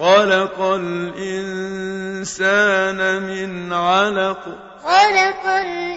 خلق الإنسان من علق. خلق الإنسان